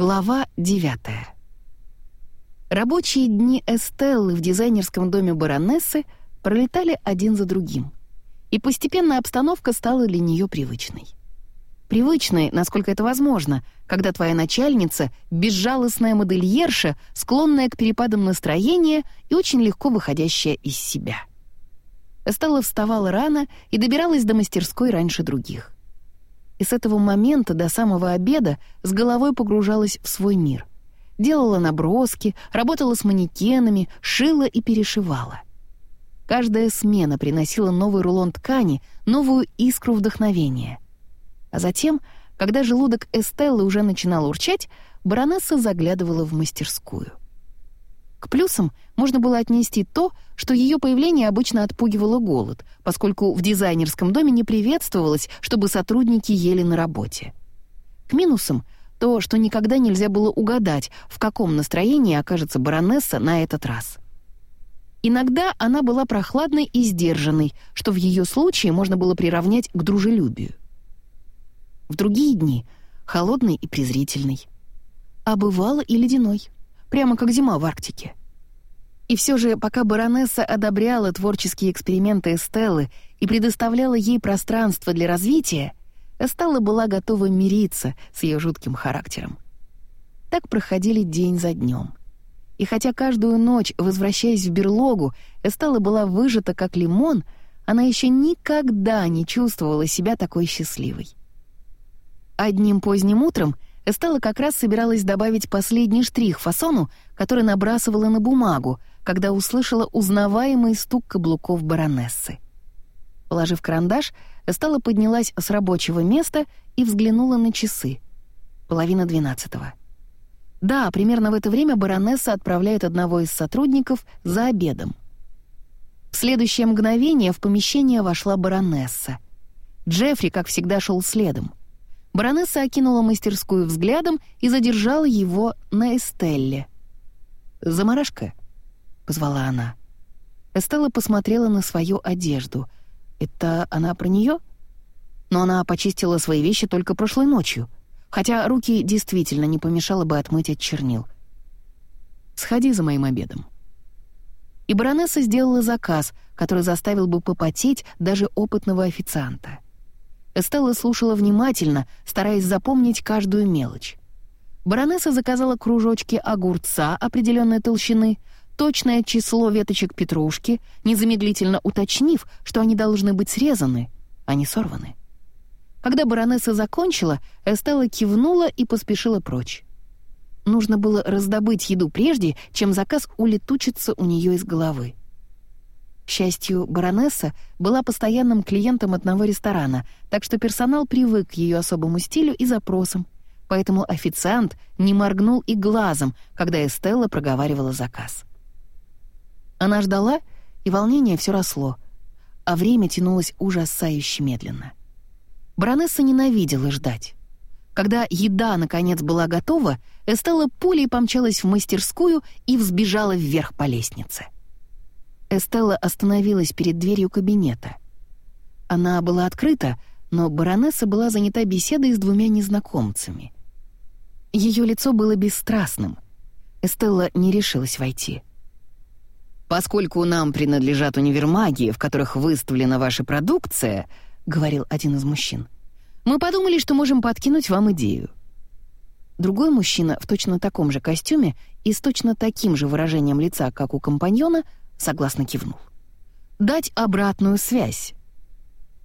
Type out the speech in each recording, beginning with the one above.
Глава 9 Рабочие дни Эстеллы в дизайнерском доме баронессы пролетали один за другим, и постепенно обстановка стала для нее привычной. Привычной, насколько это возможно, когда твоя начальница — безжалостная модельерша, склонная к перепадам настроения и очень легко выходящая из себя. Эстелла вставала рано и добиралась до мастерской раньше других. И с этого момента до самого обеда с головой погружалась в свой мир. Делала наброски, работала с манекенами, шила и перешивала. Каждая смена приносила новый рулон ткани, новую искру вдохновения. А затем, когда желудок Эстеллы уже начинал урчать, баронесса заглядывала в мастерскую. К плюсам можно было отнести то, что ее появление обычно отпугивало голод, поскольку в дизайнерском доме не приветствовалось, чтобы сотрудники ели на работе. К минусам — то, что никогда нельзя было угадать, в каком настроении окажется баронесса на этот раз. Иногда она была прохладной и сдержанной, что в ее случае можно было приравнять к дружелюбию. В другие дни — холодной и презрительной. А бывало и ледяной — прямо как зима в Арктике. И все же, пока баронесса одобряла творческие эксперименты Эстеллы и предоставляла ей пространство для развития, Эстелла была готова мириться с ее жутким характером. Так проходили день за днем. И хотя каждую ночь, возвращаясь в берлогу, Эстелла была выжата как лимон, она еще никогда не чувствовала себя такой счастливой. Одним поздним утром — Эстелла как раз собиралась добавить последний штрих фасону, который набрасывала на бумагу, когда услышала узнаваемый стук каблуков баронессы. Положив карандаш, Эстелла поднялась с рабочего места и взглянула на часы. Половина двенадцатого. Да, примерно в это время баронесса отправляет одного из сотрудников за обедом. В следующее мгновение в помещение вошла баронесса. Джеффри, как всегда, шел следом. Баронесса окинула мастерскую взглядом и задержала его на Эстелле. «Замарашка», — позвала она. Эстелла посмотрела на свою одежду. «Это она про нее? Но она почистила свои вещи только прошлой ночью, хотя руки действительно не помешало бы отмыть от чернил. «Сходи за моим обедом». И баронесса сделала заказ, который заставил бы попотеть даже опытного официанта — Эстелла слушала внимательно, стараясь запомнить каждую мелочь. Баронесса заказала кружочки огурца определенной толщины, точное число веточек петрушки, незамедлительно уточнив, что они должны быть срезаны, а не сорваны. Когда баронесса закончила, Эстелла кивнула и поспешила прочь. Нужно было раздобыть еду прежде, чем заказ улетучится у нее из головы. Счастью, баронесса была постоянным клиентом одного ресторана, так что персонал привык к ее особому стилю и запросам, поэтому официант не моргнул и глазом, когда Эстелла проговаривала заказ. Она ждала, и волнение все росло, а время тянулось ужасающе медленно. Баронесса ненавидела ждать. Когда еда, наконец, была готова, Эстелла пулей помчалась в мастерскую и взбежала вверх по лестнице. Эстелла остановилась перед дверью кабинета. Она была открыта, но баронесса была занята беседой с двумя незнакомцами. Ее лицо было бесстрастным. Эстелла не решилась войти. «Поскольку нам принадлежат универмаги, в которых выставлена ваша продукция», — говорил один из мужчин, «мы подумали, что можем подкинуть вам идею». Другой мужчина в точно таком же костюме и с точно таким же выражением лица, как у компаньона, согласно кивнул. «Дать обратную связь».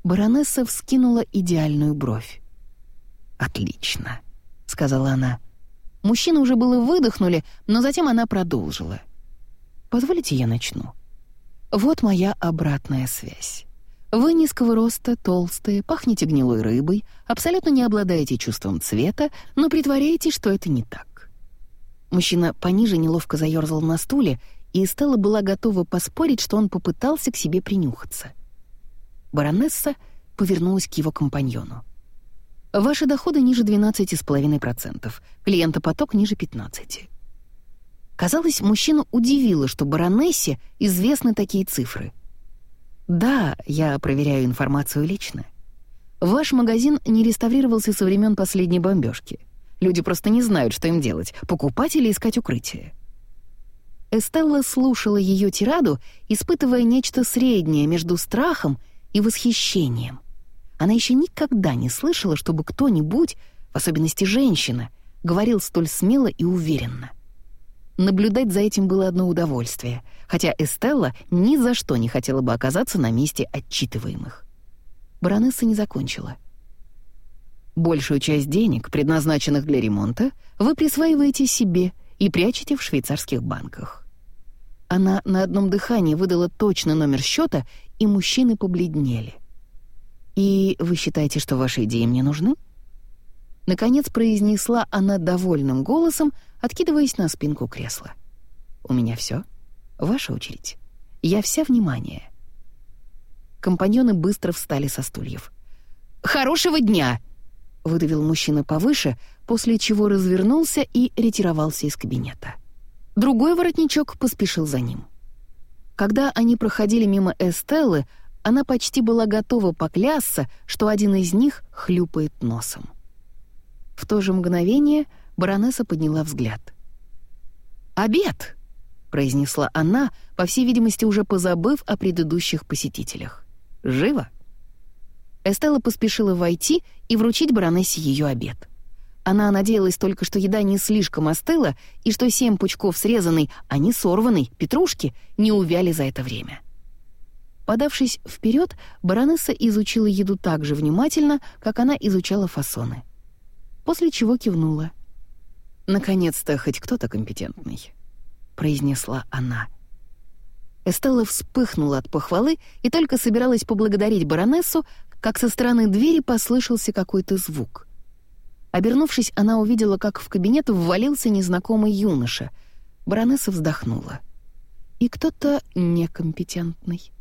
Баронесса вскинула идеальную бровь. «Отлично», — сказала она. Мужчины уже было выдохнули, но затем она продолжила. «Позволите я начну?» «Вот моя обратная связь. Вы низкого роста, толстые, пахнете гнилой рыбой, абсолютно не обладаете чувством цвета, но притворяетесь, что это не так». Мужчина пониже неловко заёрзал на стуле и Стелла была готова поспорить, что он попытался к себе принюхаться. Баронесса повернулась к его компаньону. «Ваши доходы ниже 12,5%, клиентопоток ниже 15%. Казалось, мужчину удивило, что баронессе известны такие цифры. «Да, я проверяю информацию лично. Ваш магазин не реставрировался со времен последней бомбежки. Люди просто не знают, что им делать — покупать или искать укрытие. Эстелла слушала ее тираду, испытывая нечто среднее между страхом и восхищением. Она еще никогда не слышала, чтобы кто-нибудь, в особенности женщина, говорил столь смело и уверенно. Наблюдать за этим было одно удовольствие, хотя Эстелла ни за что не хотела бы оказаться на месте отчитываемых. Баронесса не закончила. Большую часть денег, предназначенных для ремонта, вы присваиваете себе и прячете в швейцарских банках. Она на одном дыхании выдала точно номер счета, и мужчины побледнели. «И вы считаете, что ваши идеи мне нужны?» Наконец произнесла она довольным голосом, откидываясь на спинку кресла. «У меня все. Ваша очередь. Я вся внимание». Компаньоны быстро встали со стульев. «Хорошего дня!» — выдавил мужчина повыше, после чего развернулся и ретировался из кабинета. Другой воротничок поспешил за ним. Когда они проходили мимо Эстеллы, она почти была готова поклясться, что один из них хлюпает носом. В то же мгновение баронесса подняла взгляд. «Обед!» — произнесла она, по всей видимости, уже позабыв о предыдущих посетителях. «Живо!» Эстелла поспешила войти и вручить баронессе ее обед. Она надеялась только, что еда не слишком остыла и что семь пучков срезанной, а не сорванной, петрушки не увяли за это время. Подавшись вперед, баронесса изучила еду так же внимательно, как она изучала фасоны. После чего кивнула. «Наконец-то хоть кто-то компетентный», — произнесла она. Эстелла вспыхнула от похвалы и только собиралась поблагодарить баронессу, как со стороны двери послышался какой-то звук — Обернувшись, она увидела, как в кабинет ввалился незнакомый юноша. Баронесса вздохнула. И кто-то некомпетентный.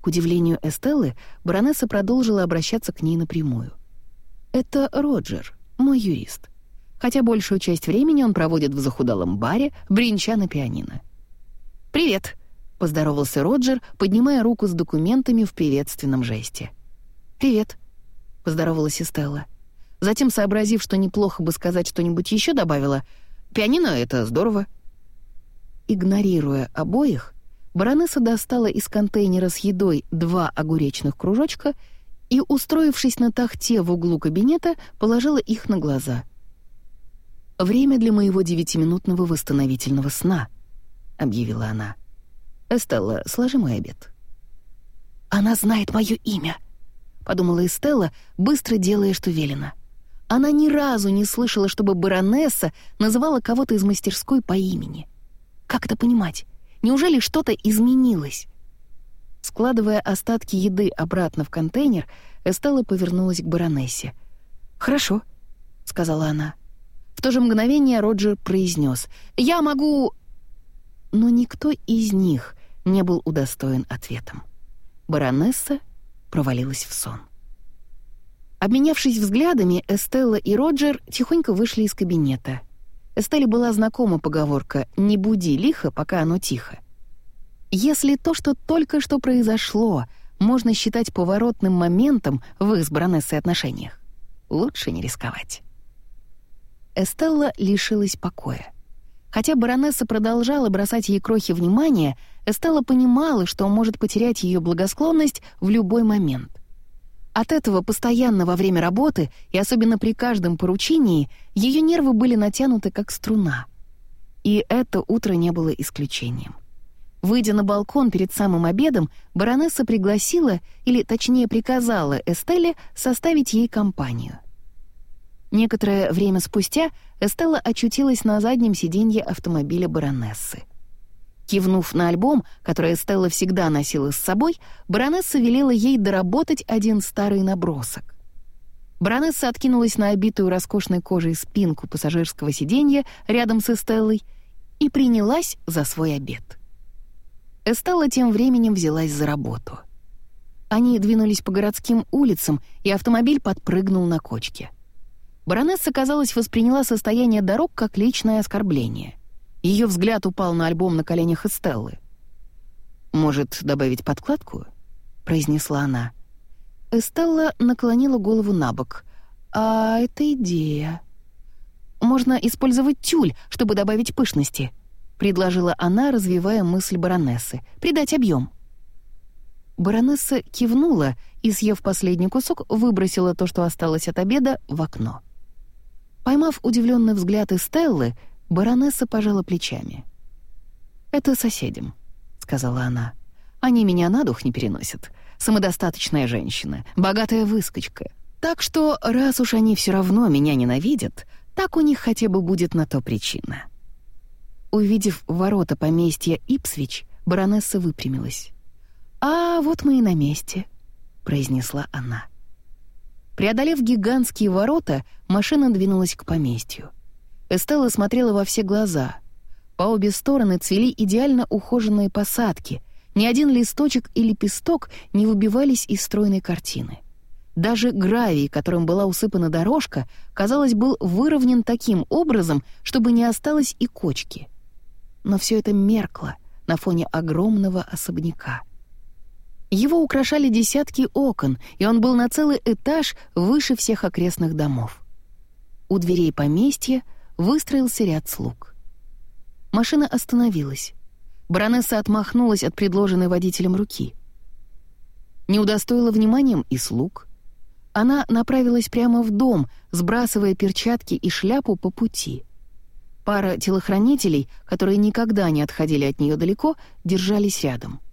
К удивлению Эстеллы, баронесса продолжила обращаться к ней напрямую. «Это Роджер, мой юрист. Хотя большую часть времени он проводит в захудалом баре, бринча на пианино». «Привет», — поздоровался Роджер, поднимая руку с документами в приветственном жесте. «Привет», — поздоровалась Эстелла. Затем, сообразив, что неплохо бы сказать что-нибудь еще, добавила «Пианино — это здорово». Игнорируя обоих, баронесса достала из контейнера с едой два огуречных кружочка и, устроившись на тахте в углу кабинета, положила их на глаза. «Время для моего девятиминутного восстановительного сна», — объявила она. «Эстелла, сложи мой обед». «Она знает мое имя», — подумала Эстелла, быстро делая, что велено. Она ни разу не слышала, чтобы баронесса называла кого-то из мастерской по имени. Как это понимать? Неужели что-то изменилось? Складывая остатки еды обратно в контейнер, Эстелла повернулась к баронессе. «Хорошо», — сказала она. В то же мгновение Роджер произнес «Я могу...» Но никто из них не был удостоен ответом. Баронесса провалилась в сон. Обменявшись взглядами, Эстелла и Роджер тихонько вышли из кабинета. Эстелле была знакома поговорка «не буди лихо, пока оно тихо». Если то, что только что произошло, можно считать поворотным моментом в их с баронессой отношениях, лучше не рисковать. Эстелла лишилась покоя. Хотя баронесса продолжала бросать ей крохи внимания, Эстелла понимала, что может потерять ее благосклонность в любой момент. От этого постоянно во время работы и особенно при каждом поручении ее нервы были натянуты как струна. И это утро не было исключением. Выйдя на балкон перед самым обедом, баронесса пригласила, или точнее приказала Эстелле составить ей компанию. Некоторое время спустя Эстелла очутилась на заднем сиденье автомобиля баронессы. Кивнув на альбом, который Стелла всегда носила с собой, баронесса велела ей доработать один старый набросок. Баронесса откинулась на обитую роскошной кожей спинку пассажирского сиденья рядом с Эстеллой и принялась за свой обед. Эстелла тем временем взялась за работу. Они двинулись по городским улицам, и автомобиль подпрыгнул на кочке. Баронесса, казалось, восприняла состояние дорог как личное оскорбление. Ее взгляд упал на альбом на коленях Эстеллы. «Может, добавить подкладку?» — произнесла она. Эстелла наклонила голову на бок. «А это идея». можно использовать тюль, чтобы добавить пышности», — предложила она, развивая мысль баронессы. «Придать объем». Баронесса кивнула и, съев последний кусок, выбросила то, что осталось от обеда, в окно. Поймав удивленный взгляд Эстеллы, баронесса пожала плечами. «Это соседям», — сказала она. «Они меня на дух не переносят. Самодостаточная женщина, богатая выскочка. Так что, раз уж они все равно меня ненавидят, так у них хотя бы будет на то причина». Увидев ворота поместья Ипсвич, баронесса выпрямилась. «А вот мы и на месте», — произнесла она. Преодолев гигантские ворота, машина двинулась к поместью. Эстелла смотрела во все глаза. По обе стороны цвели идеально ухоженные посадки. Ни один листочек и лепесток не выбивались из стройной картины. Даже гравий, которым была усыпана дорожка, казалось, был выровнен таким образом, чтобы не осталось и кочки. Но все это меркло на фоне огромного особняка — его украшали десятки окон, и он был на целый этаж выше всех окрестных домов. У дверей поместья выстроился ряд слуг. Машина остановилась. Баронесса отмахнулась от предложенной водителем руки. Не удостоила вниманием и слуг. Она направилась прямо в дом, сбрасывая перчатки и шляпу по пути. Пара телохранителей, которые никогда не отходили от нее далеко, держались рядом —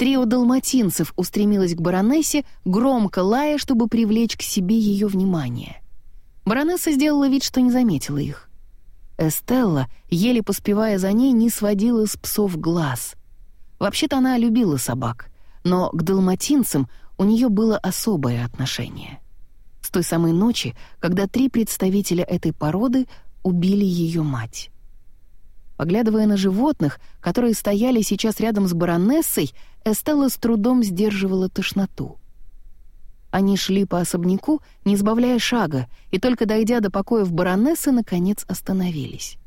Трио далматинцев устремилось к баронессе, громко лая, чтобы привлечь к себе ее внимание. Баронесса сделала вид, что не заметила их. Эстелла, еле поспевая за ней, не сводила с псов глаз. Вообще-то она любила собак, но к далматинцам у нее было особое отношение. С той самой ночи, когда три представителя этой породы убили ее мать. Поглядывая на животных, которые стояли сейчас рядом с баронессой, Эстелла с трудом сдерживала тошноту. Они шли по особняку, не сбавляя шага, и только дойдя до покоев баронессы, наконец остановились.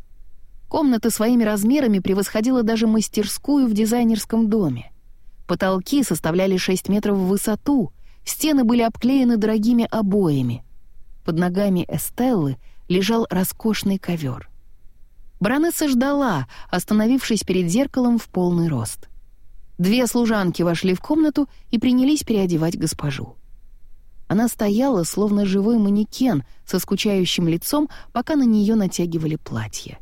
Комната своими размерами превосходила даже мастерскую в дизайнерском доме. Потолки составляли 6 метров в высоту, стены были обклеены дорогими обоями. Под ногами Эстеллы лежал роскошный ковер. Баронесса ждала, остановившись перед зеркалом в полный рост. Две служанки вошли в комнату и принялись переодевать госпожу. Она стояла, словно живой манекен, со скучающим лицом, пока на нее натягивали платье.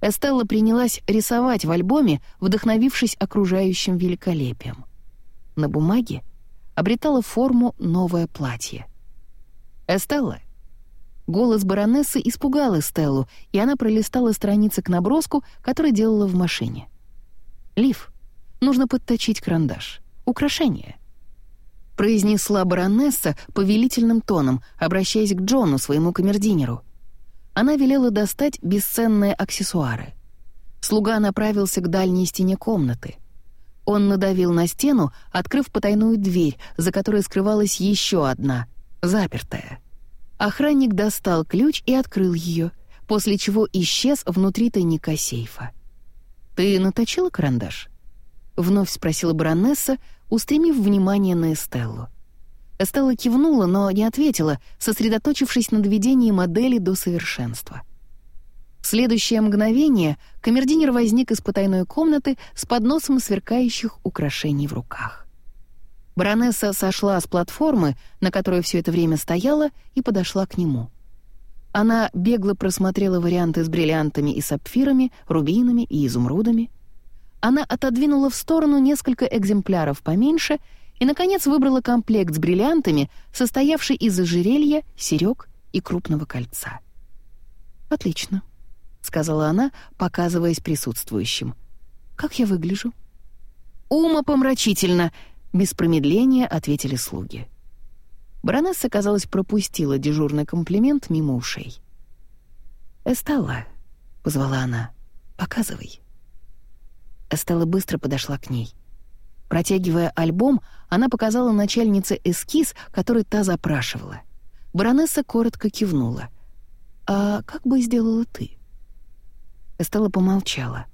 Эстелла принялась рисовать в альбоме, вдохновившись окружающим великолепием. На бумаге обретало форму новое платье. «Эстелла!» Голос баронессы испугал Эстеллу, и она пролистала страницы к наброску, который делала в машине. «Лив, нужно подточить карандаш. Украшение». Произнесла баронесса повелительным тоном, обращаясь к Джону, своему камердинеру. Она велела достать бесценные аксессуары. Слуга направился к дальней стене комнаты. Он надавил на стену, открыв потайную дверь, за которой скрывалась еще одна, запертая. Охранник достал ключ и открыл ее, после чего исчез внутри тайника сейфа. «Ты наточила карандаш?» — вновь спросила баронесса, устремив внимание на Эстеллу. Эстелла кивнула, но не ответила, сосредоточившись на доведении модели до совершенства. В следующее мгновение камердинер возник из потайной комнаты с подносом сверкающих украшений в руках. Баронесса сошла с платформы, на которой все это время стояла, и подошла к нему. Она бегло просмотрела варианты с бриллиантами и сапфирами, рубинами и изумрудами. Она отодвинула в сторону несколько экземпляров поменьше и, наконец, выбрала комплект с бриллиантами, состоявший из ожерелья, серёг и крупного кольца. «Отлично», — сказала она, показываясь присутствующим. «Как я выгляжу?» «Умопомрачительно», без промедления ответили слуги. Баронесса, казалось, пропустила дежурный комплимент мимо ушей. «Эстелла», — позвала она, — «показывай». Эстелла быстро подошла к ней. Протягивая альбом, она показала начальнице эскиз, который та запрашивала. Баронесса коротко кивнула. «А как бы сделала ты?» Эстелла помолчала.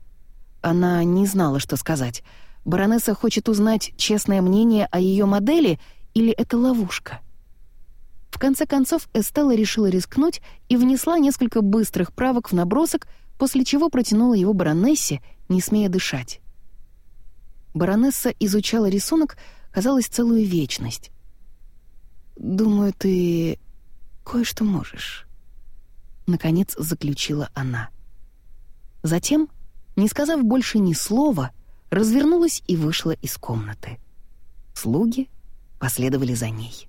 Она не знала, что сказать — Баронесса хочет узнать честное мнение о ее модели или это ловушка? В конце концов, Эстелла решила рискнуть и внесла несколько быстрых правок в набросок, после чего протянула его баронессе, не смея дышать. Баронесса изучала рисунок, казалось, целую вечность. «Думаю, ты кое-что можешь», — наконец заключила она. Затем, не сказав больше ни слова, развернулась и вышла из комнаты. Слуги последовали за ней.